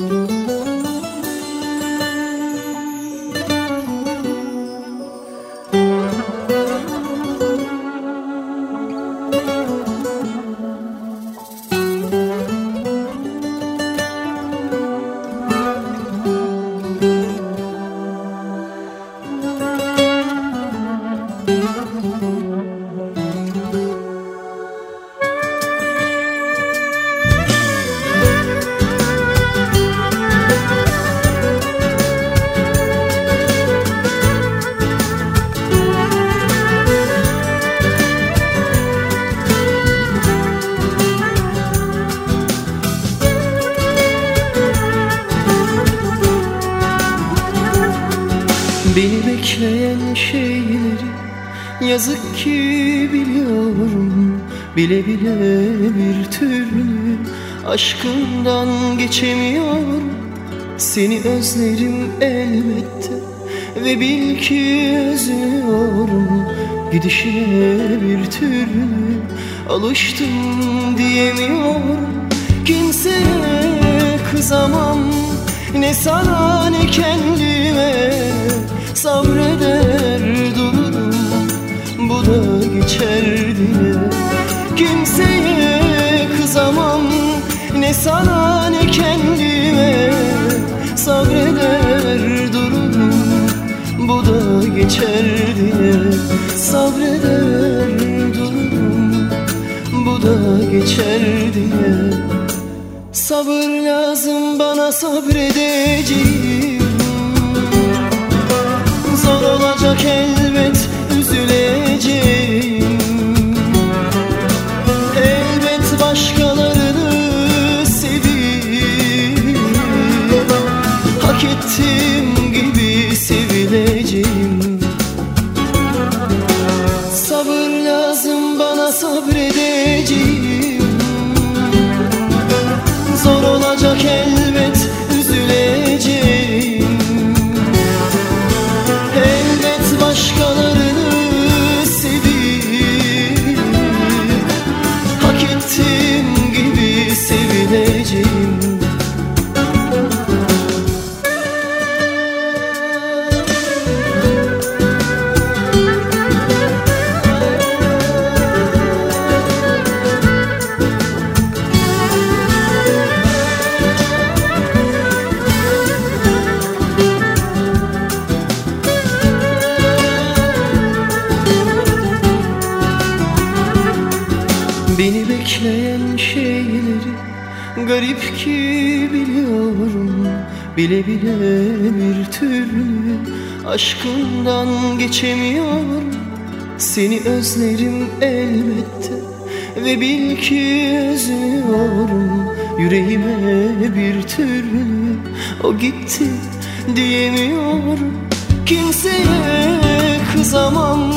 Música bekleyen şeyleri yazık ki biliyorum. Bile bile bir türlü aşkından geçemiyorum. Seni özlerim elbette ve bil ki özlüyorum. Gidişine bir türlü alıştım diyemiyorum. Kimseye kızamam ne sana ne kendime Sabreder dururum bu da geçer diye Kimseye kızamam ne sana ne kendime. Sabreder dururum bu da geçer diye Sabreder dururum bu da geçer diye Sabır lazım bana sabredeceğim lazım bana bekleyen şeyleri garip ki biliyorum. Bile bile bir türlü aşkından geçemiyorum. Seni özlerim elbette ve bil ki özlüyorum. Yüreğime bir türlü o gitti diyemiyorum. Kimseye kızamam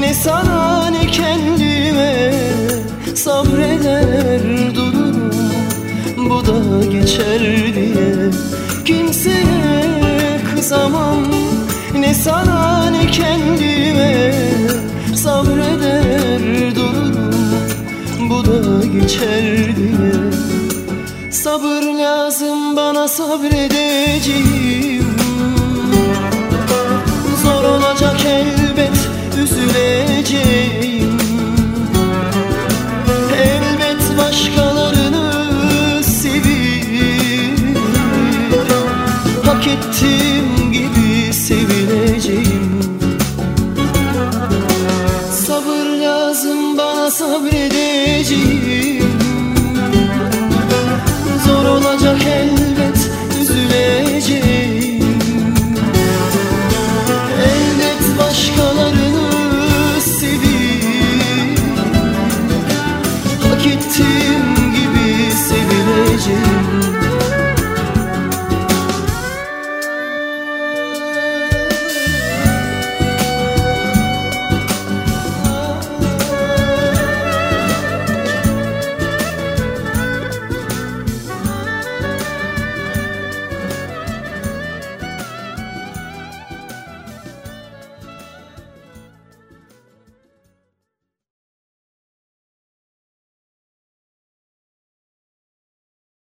ne sana ne kendime geçer diye. Kimseye kızamam ne sana ne kendime. Sabreder dururum bu da geçer diye. Sabır lazım bana sabredeceğim. Zor olacak elbet üzüleceğim Gibi